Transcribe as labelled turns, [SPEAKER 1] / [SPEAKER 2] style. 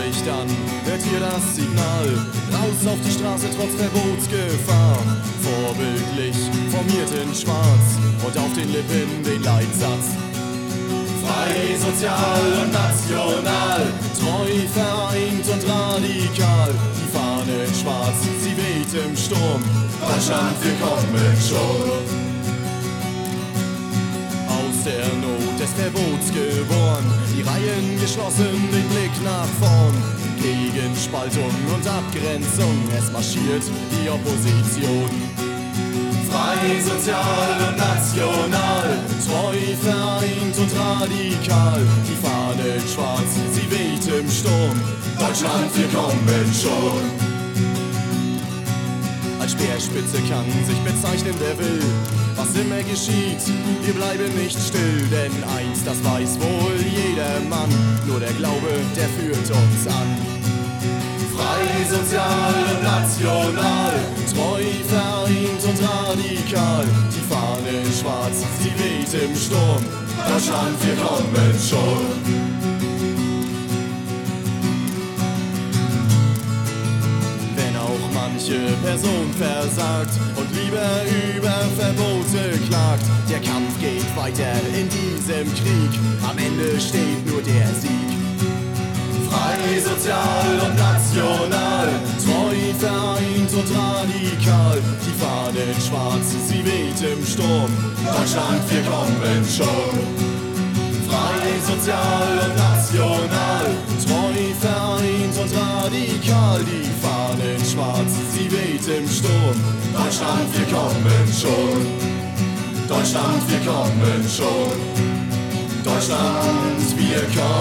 [SPEAKER 1] spricht an, hört ihr das Signal? Raus auf die Straße trotz Verbotsgefahr. Vorbildlich formiert in Schwarz und auf den Lippen den Leitsatz. Frei, sozial und national, treu, vereint und radikal. Die Fahne in Schwarz, sie weht im Sturm. Deutschland, wir kommen schon aus der Not des Verbots geboren. Die Reihen geschlossen, den Blick nach vorn. Gegen Spaltung und Abgrenzung, es marschiert die Opposition. Frei, sozial und national, treu, vereint und radikal. Die Fahne schwarz, sie weht im Sturm. Deutschland, wir kommen schon. Speerspitze kann sich bezeichnen, wer will. Was immer geschieht, wir bleiben nicht still, denn eins, das weiß wohl jeder Mann. Nur der Glaube, der führt uns an. Frei, sozial und national, treu, vereint und radikal. Die Fahne in schwarz, sie weht im Sturm. Deutschland, wir kommen schon. Manche Person versagt und lieber über Verbote klagt. Der Kampf geht weiter in diesem Krieg, am Ende steht nur der Sieg. Frei, sozial und national, treu, vereint und radikal. Die Fahne schwarz, sie weht im Sturm. Deutschland, wir kommen schon frei, sozial und national, sie weht im Sturm. Deutschland, wir kommen schon. Deutschland, wir kommen schon. Deutschland, wir kommen